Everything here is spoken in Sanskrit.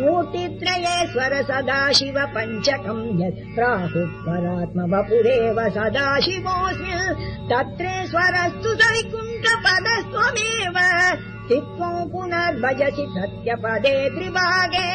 मूर्तित्रये स्वर सदा शिव पञ्चकम् यत् परात्म वपुरेव सदा शिवोऽस्मि तत्रे स्वरस्तु वैकुण्ठ पदस्त्वमेव पुनर्भजसि सत्यपदे त्रिभागे